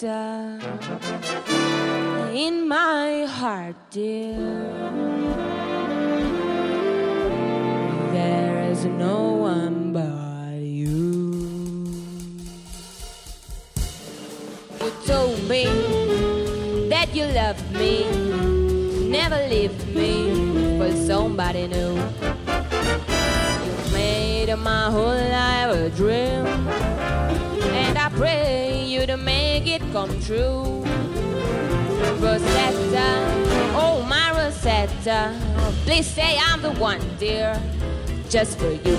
da in my heart, dear. There is no one but you. You told me that you loved me, never leave me for somebody new. You made my whole life a dream pray you to make it come true. Rosetta, oh my Rosetta, please say I'm the one, dear, just for you.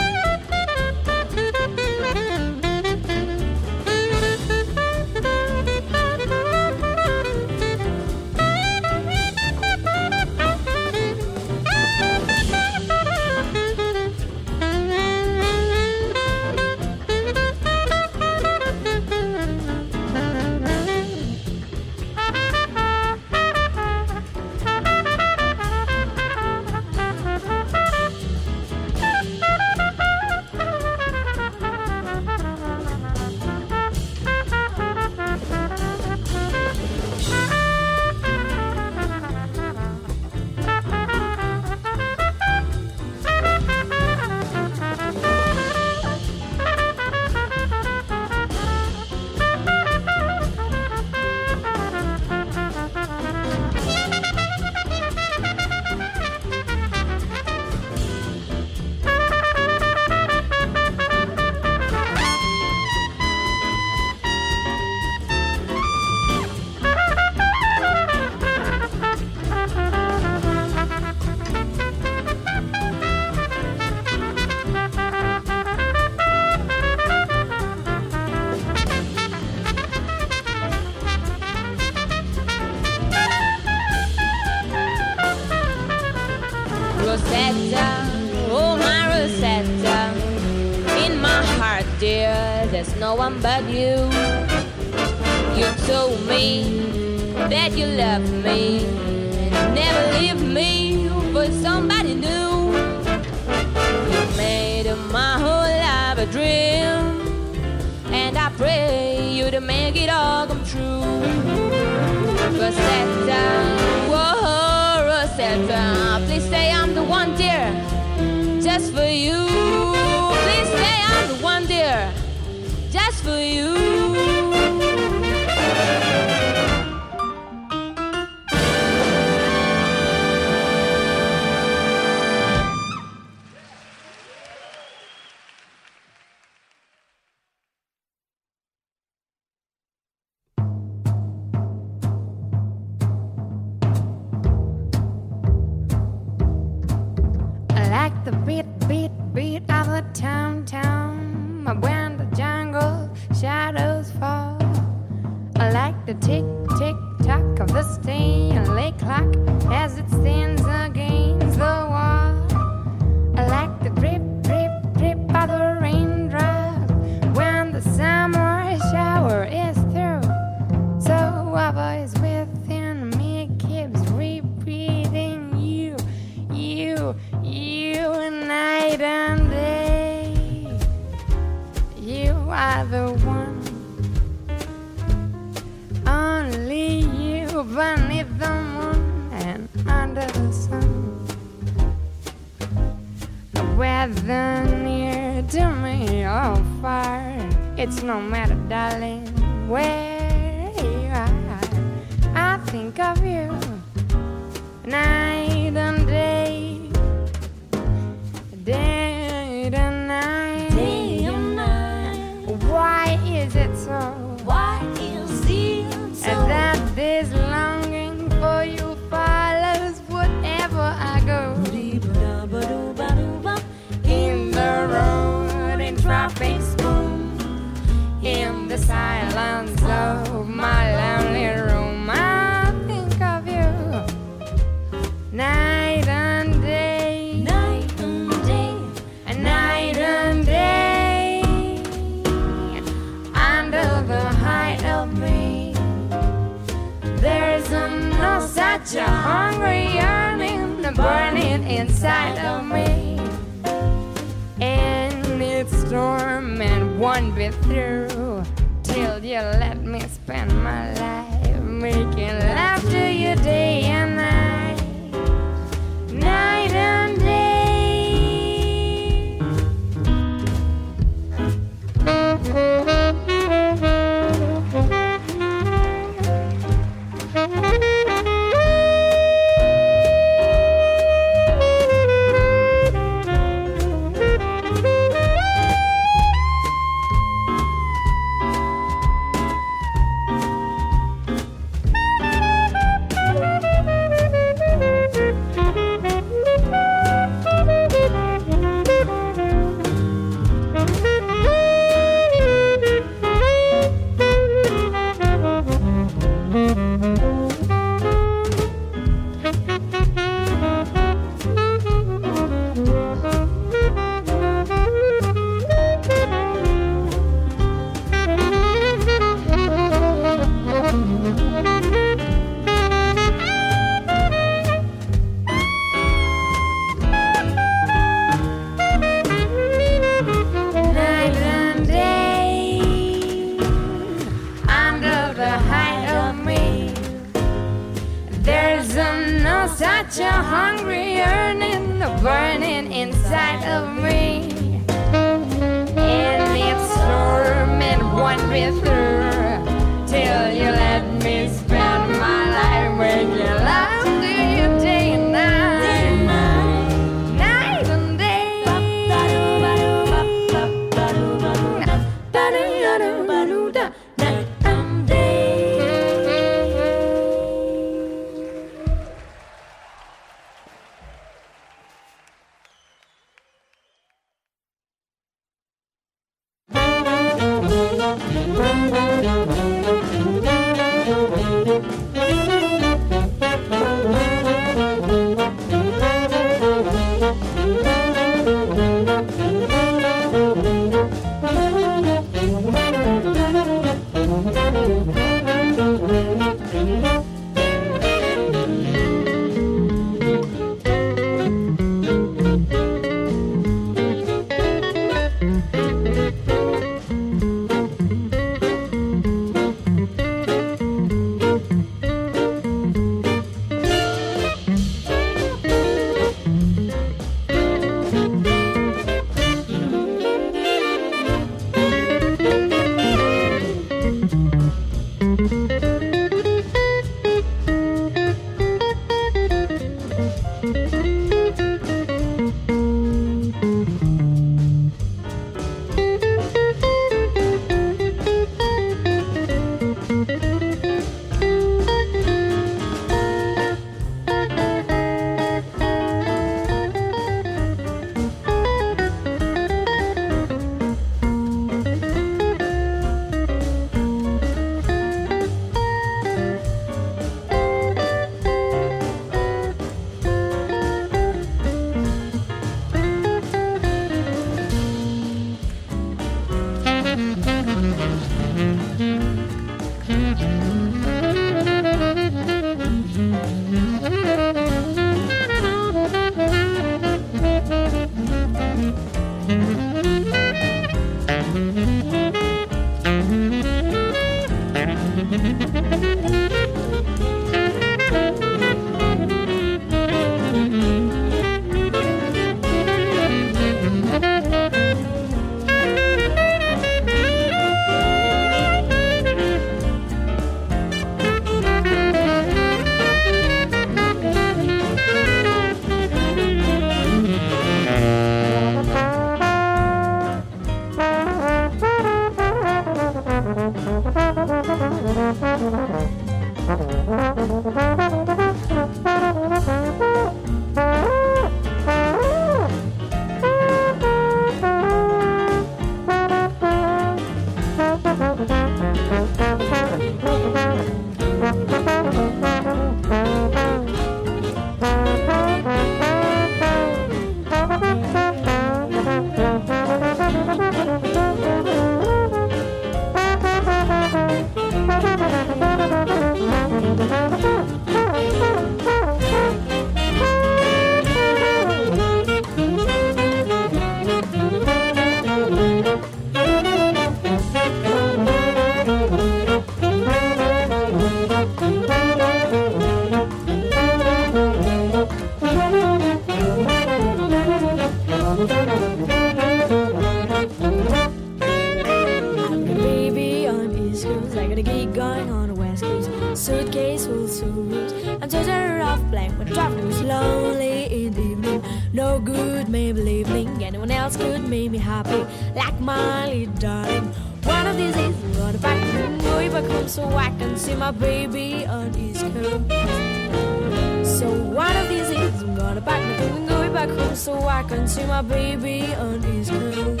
Else could make me happy, like little darling. One of these days, I'm gonna back way back home so I can see my baby on East Coast. So one of these days, I'm gonna back my way back home so I can see my baby on East Coast.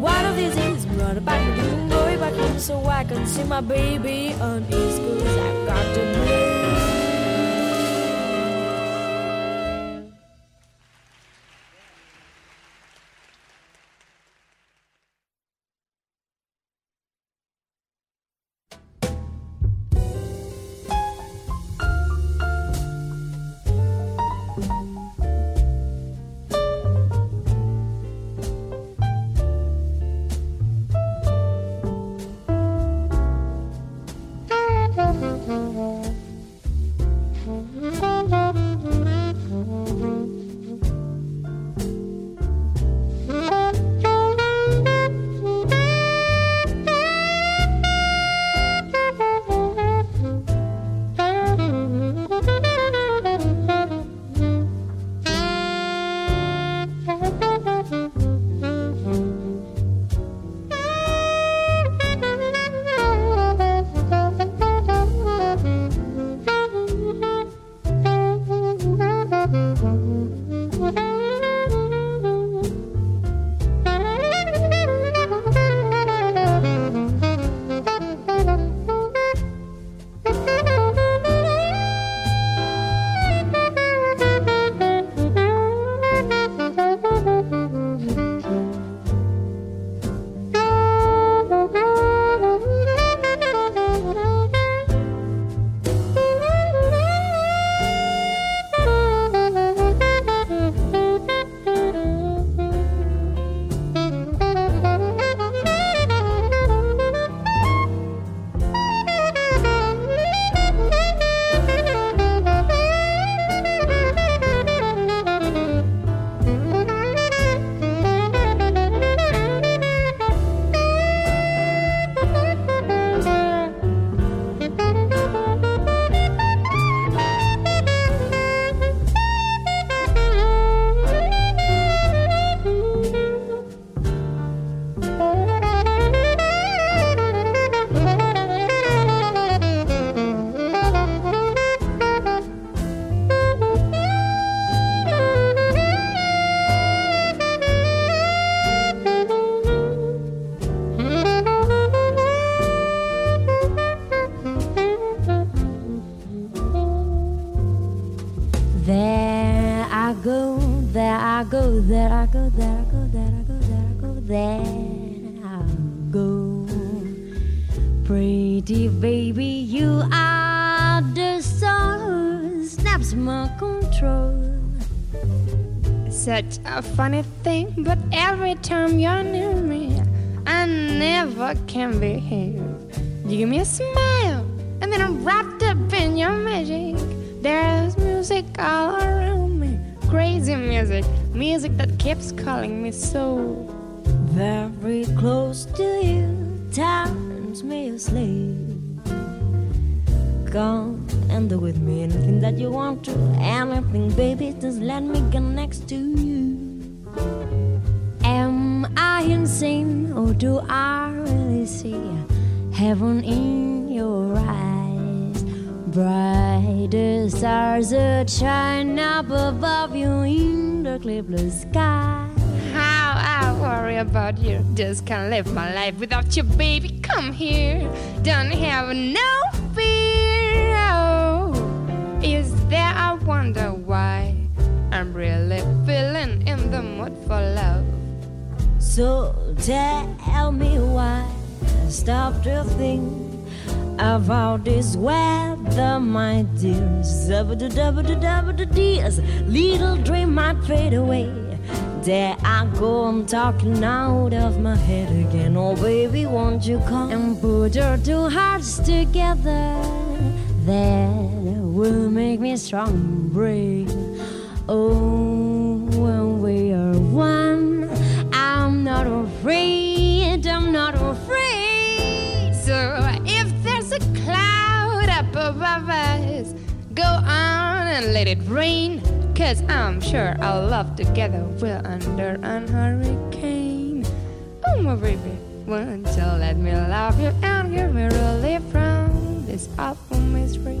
One of these days, I'm gonna back my way back home so I can see my baby on East Coast. I've got to blues. A funny thing, but every time you're near me, I never can behave. You give me a smile, and then I'm wrapped up in your magic. There's music all around me, crazy music, music that keeps calling me so. Can't live my life without you, baby. Come here, don't have no fear. Oh, is there? I wonder why I'm really feeling in the mood for love. So tell me why I stopped to think about this weather, my dear. Zubba dubba dubba dears, little dream might fade away. I go, I'm talking out of my head again. Oh, baby, won't you come and put our two hearts together? That will make me strong oh, and brave. Oh, when we are one I'm not afraid, I'm not afraid. So if there's a cloud up above us, go on and let it rain. Cause I'm sure our love together will under a hurricane. Oh, my baby, won't you let me love you and give me relief from this awful misery?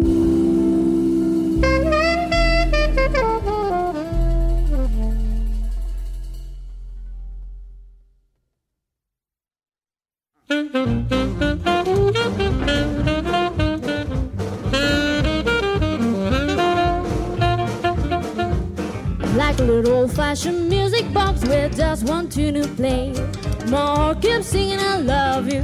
with just one tune to play. More keep singing I love you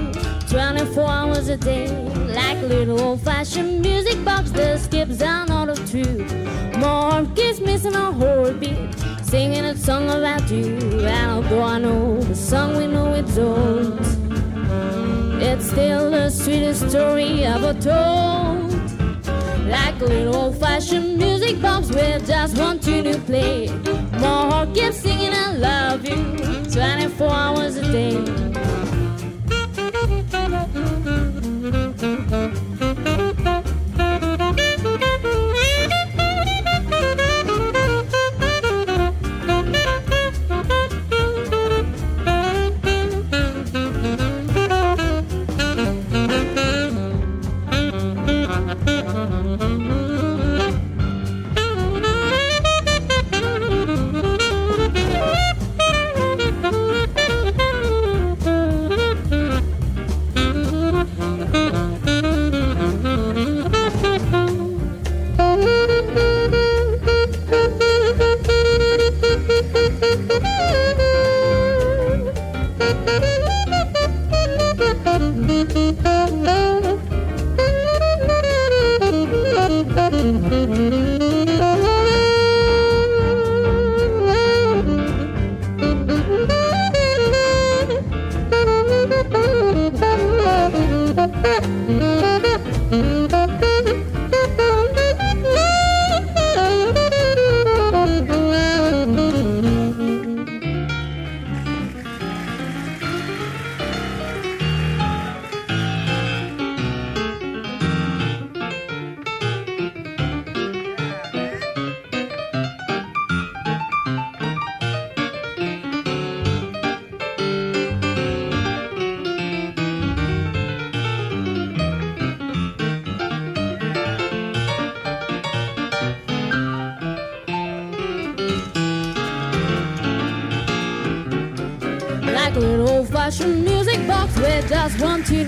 24 hours a day. Like a little old fashioned music box that skips down all of two. More keeps missing a whole beat. Singing a song about you. And although I know the song we know it's old, it's still the sweetest story ever told. Like a little old fashioned music box with just one tune to play. More keeps singing love you 24 hours a day.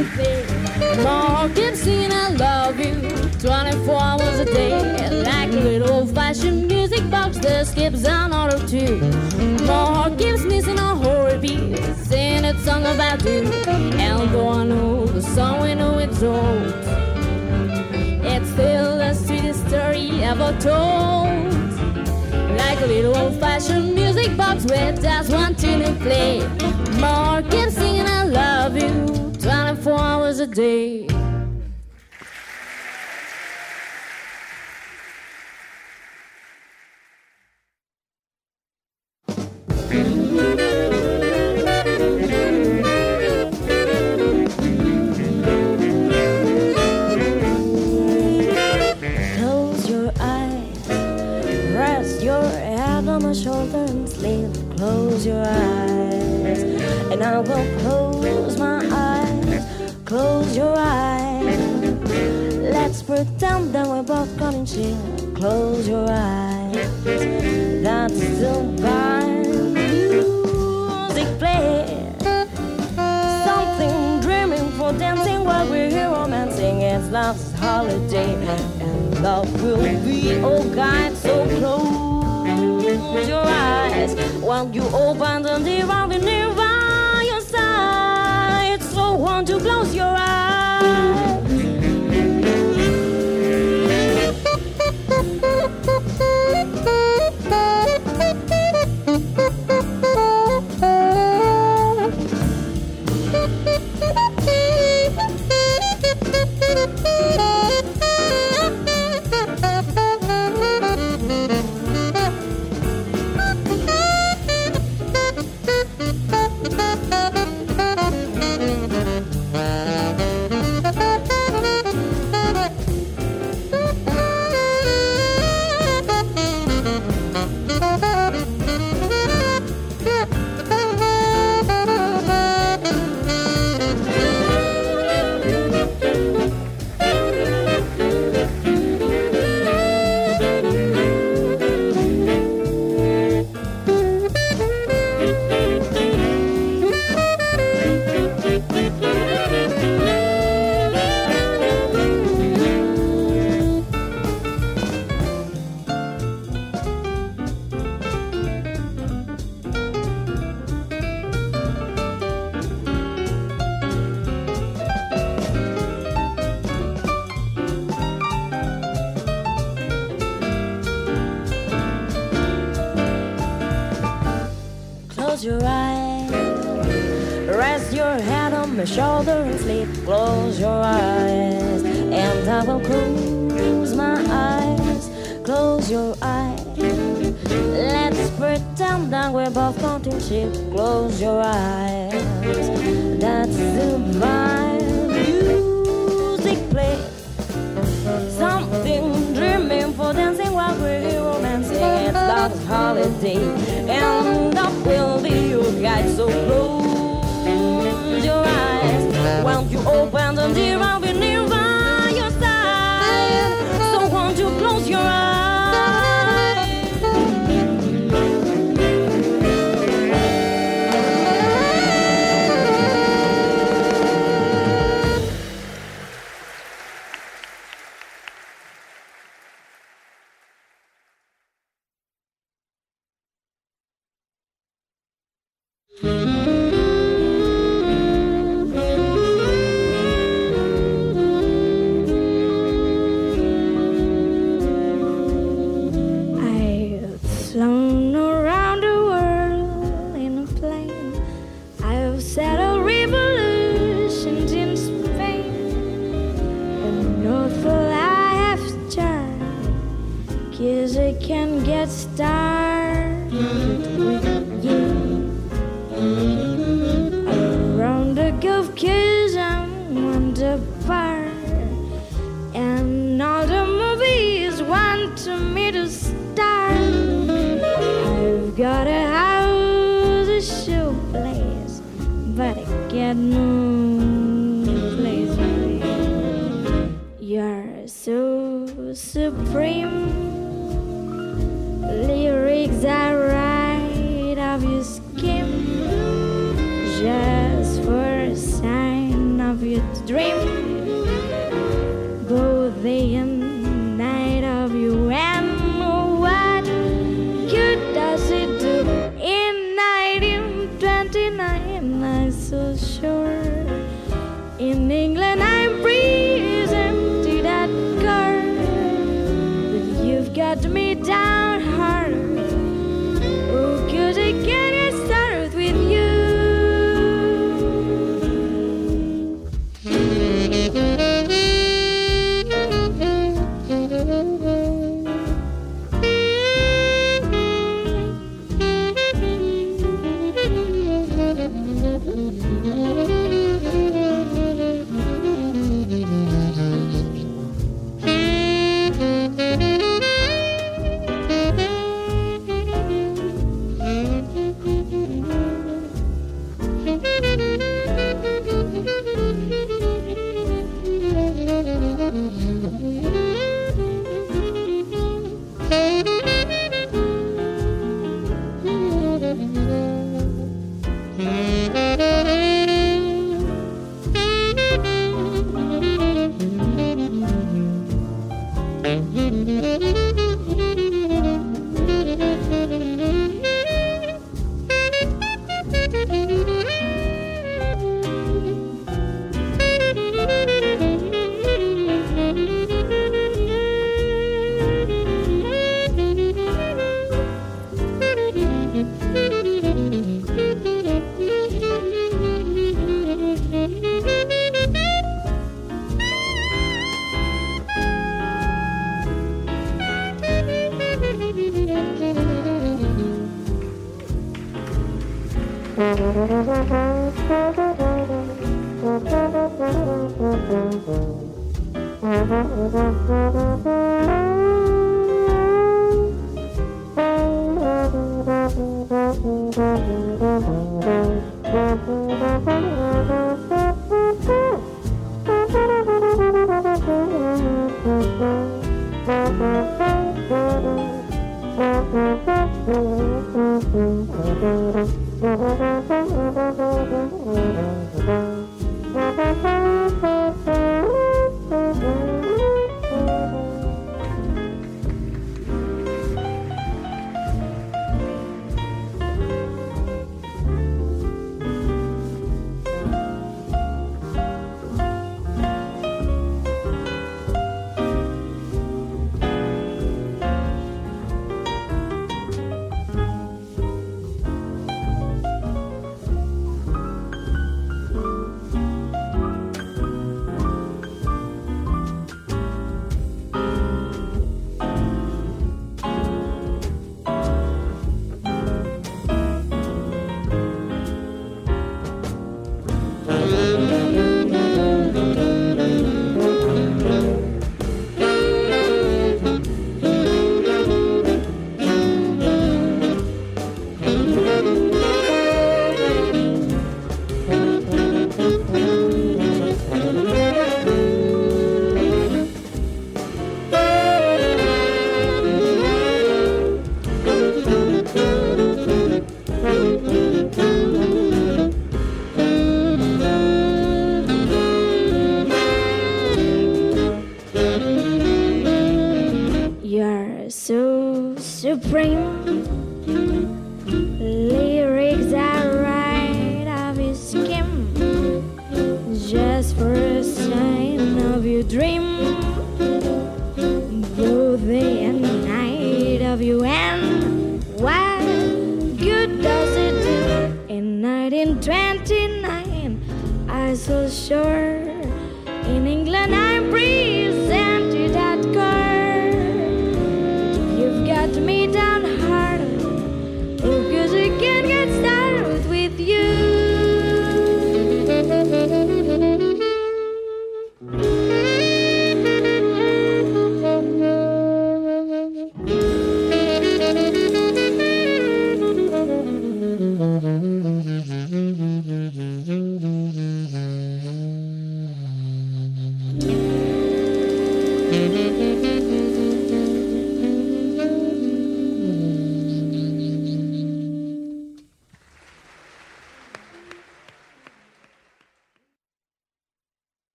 everything. Mark Gibson, I love you 24 hours a day. Like a little old fashioned music box that skips an or two. Mark gives me in a horrible Sing a song about you. And though I know the song we know it's old, it's still the sweetest story ever told. Like a little old fashioned music box with just one tune to play. Mark day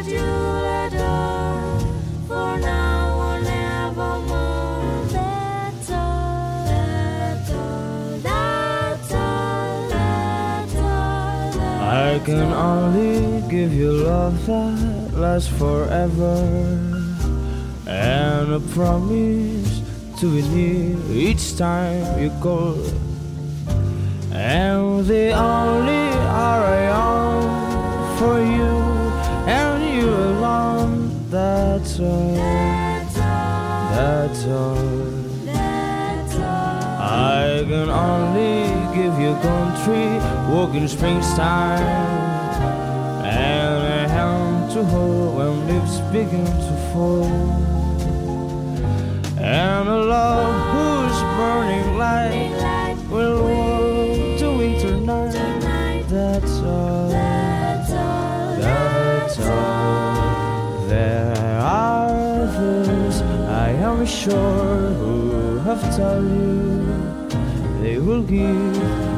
I can only give you love that lasts forever And a promise to be near each time you call And the only heart I own for you That's all, that's all. That's all. I can only give you country, walking springtime, and a hand to hold when leaves begin to fall, and a love whose burning light will sure, who have told you they will give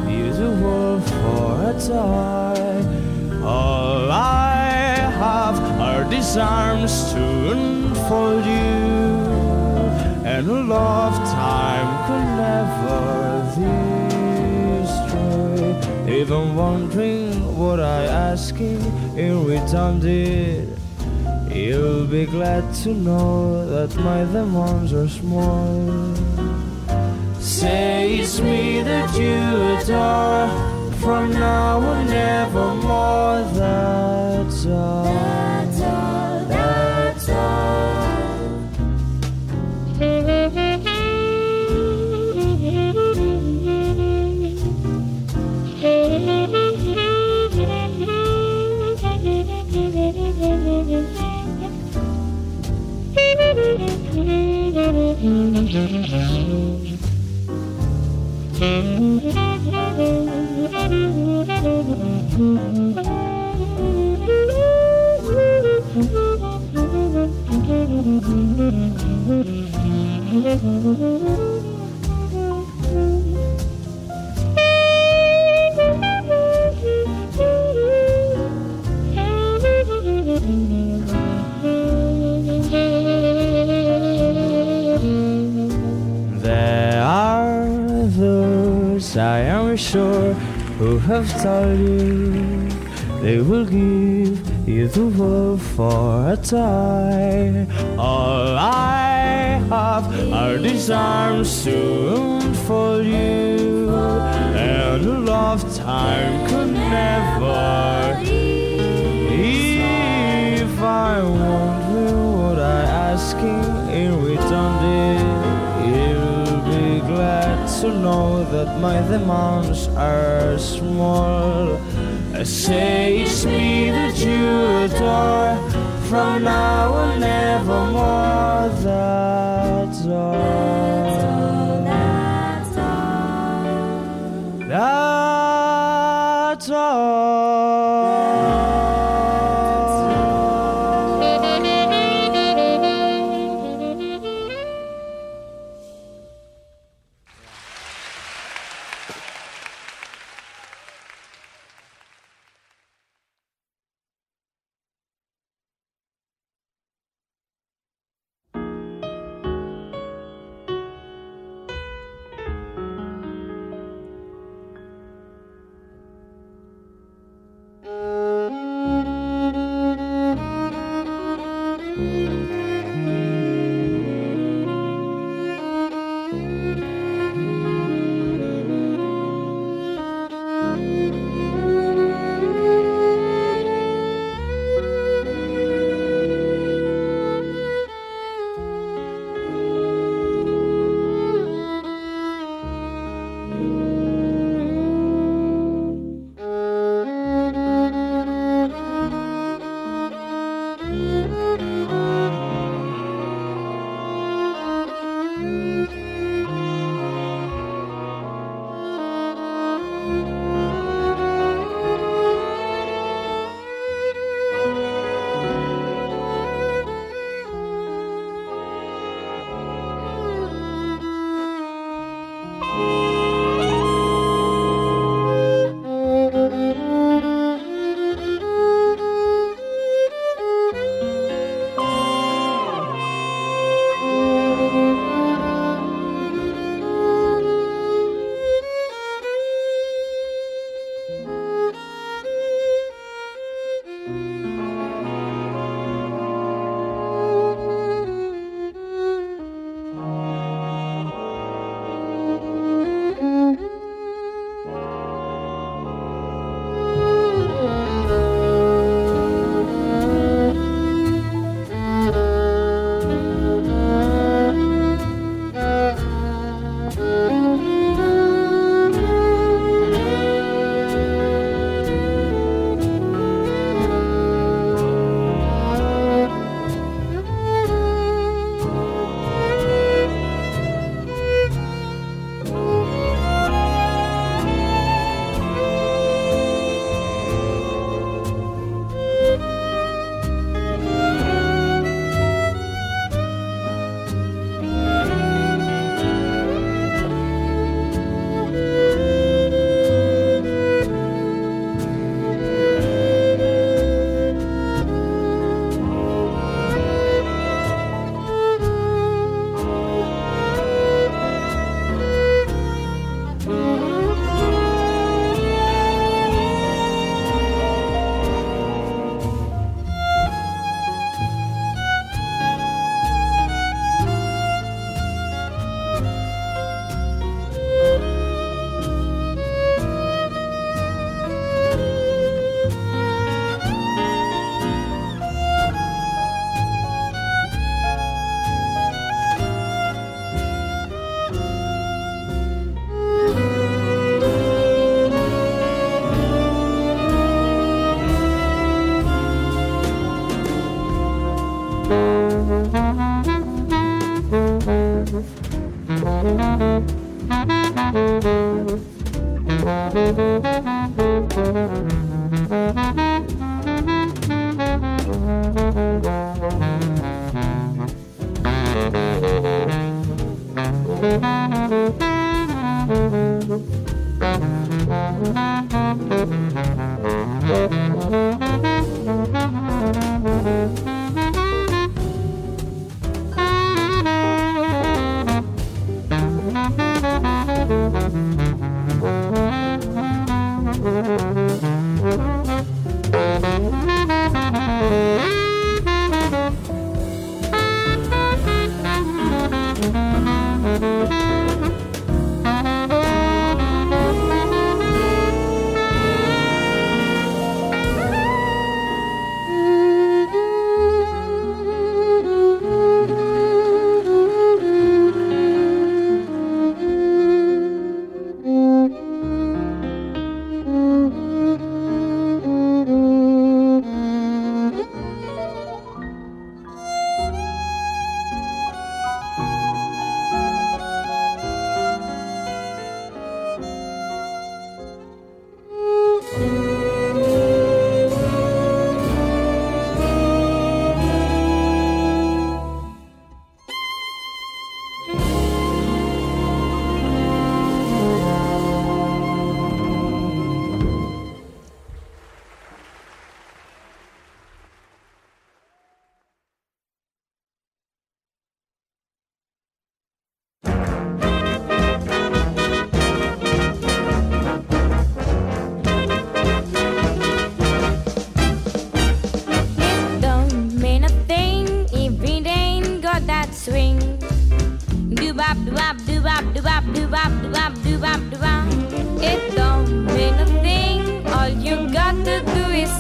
you the world for a toy. All I have are these arms to unfold you, and a love time could never destroy. Even wondering what I asking in return did. You'll be glad to know that my demands are small. Say it's me that you adore from now on, nevermore. That's all. There have told you they will give you the world for a toy. All I have are these arms to my demands are small. Say it's me that you adore from now and nevermore.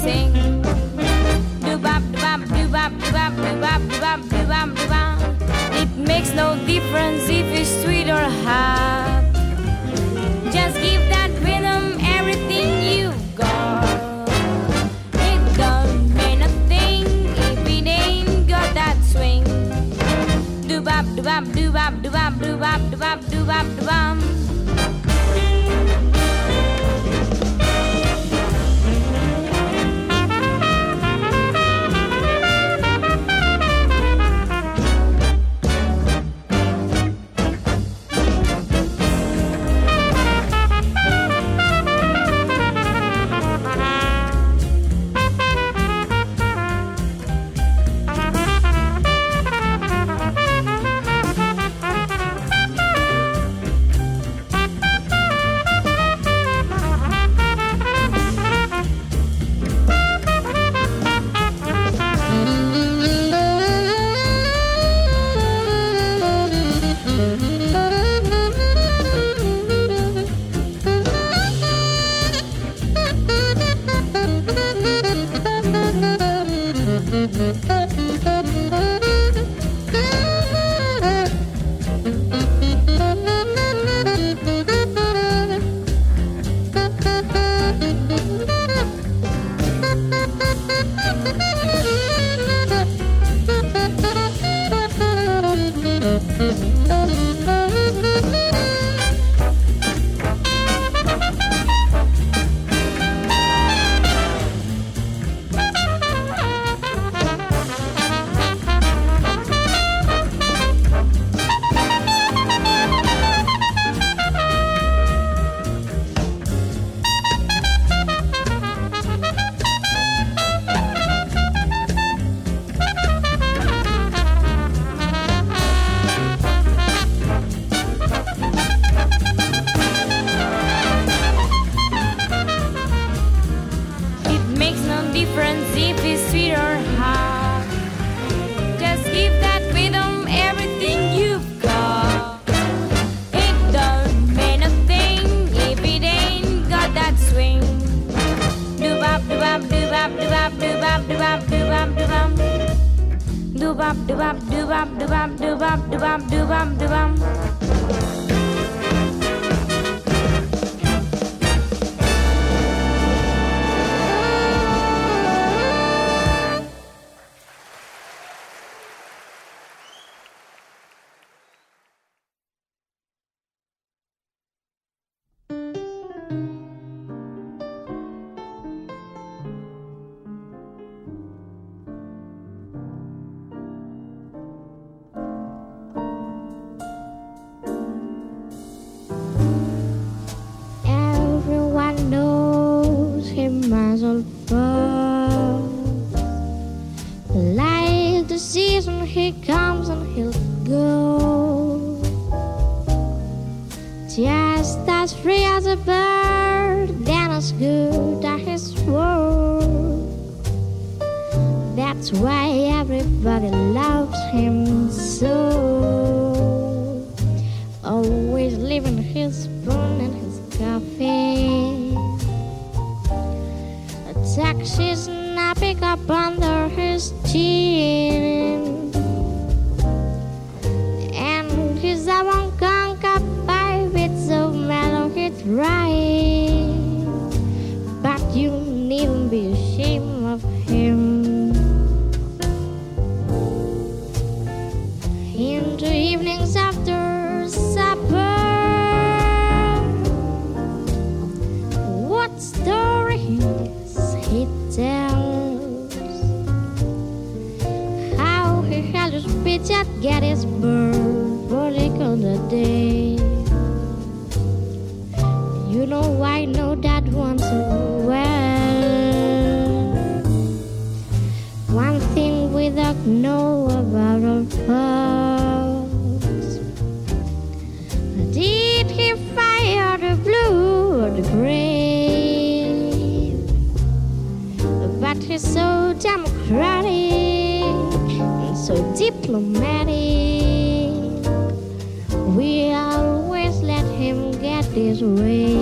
sing. Do bop, do bop, do bop, do bop, do bop, do bop, do bop, do bop. It makes no difference if it's sweet or hot. Just give that rhythm everything you've got. It don't mean a thing if it ain't got that swing. Do bop, do bop, do bop, do bop, do bop, do bop, do bop, do bop. bam, do bum, do bum, do bum. democratic and so diplomatic. We always let him get his way.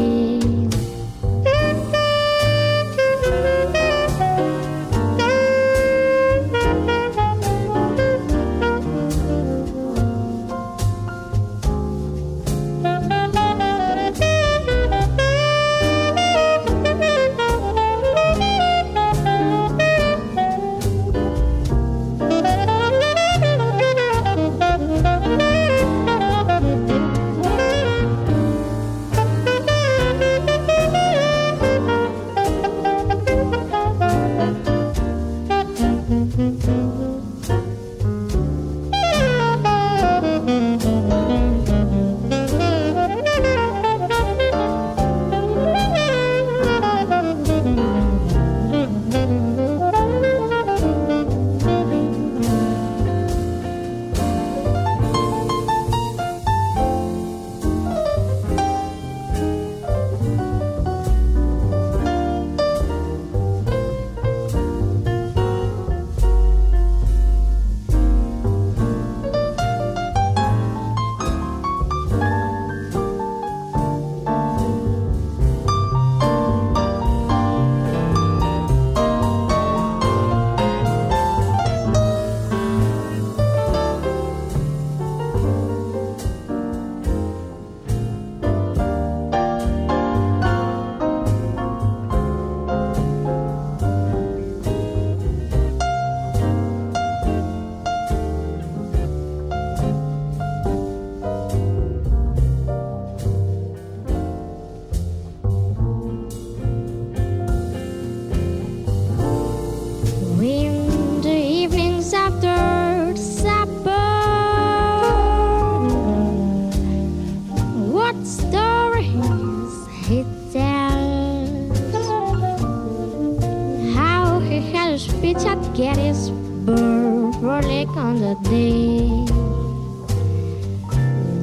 back on the day.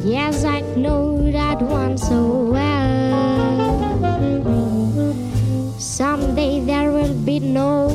Yes, I know that one so well. Someday there will be no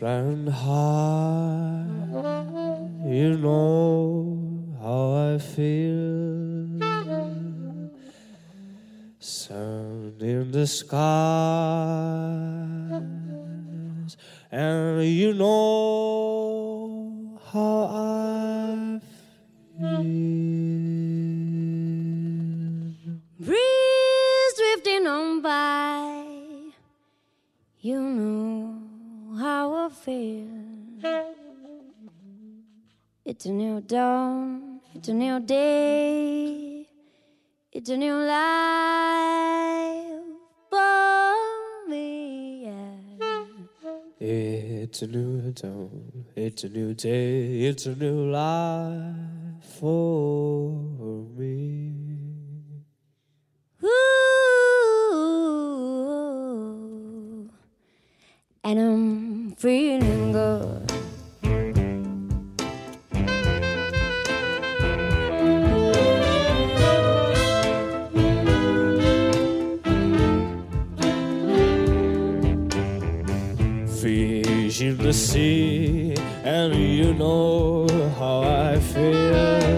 flying high, you know how I feel. Sun in the skies, and you know how I feel. Breeze drifting on by. You know feel. It's a new dawn, it's a new day, it's a new life for me. Yeah. It's a new dawn, it's a new day, it's a new life for me. Ooh, and I'm feeling good. Fish in the sea, and you know how I feel.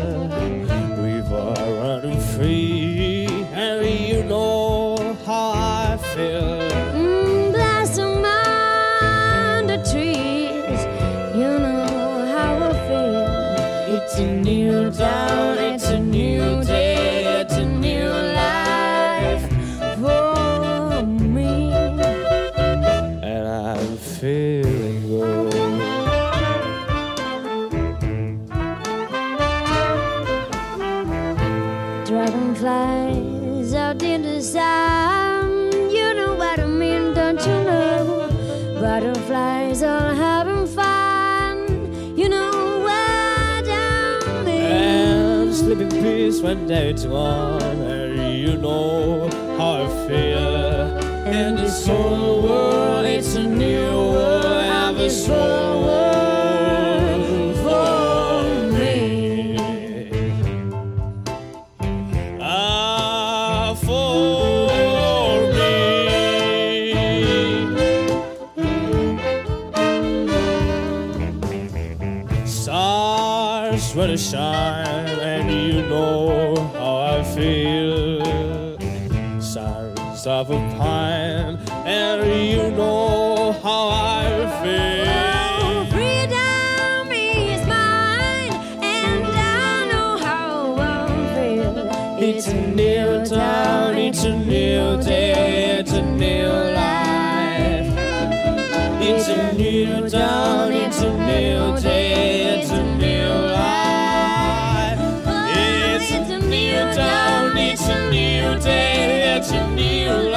When day's gone, and you know how I feel. And this whole world, it's a new world, and this whole world It's a new dawn, it's a new day, it's a new life. It's a new dawn, it's a new day, it's a new life. It's a new dawn, it's a new day, it's a new life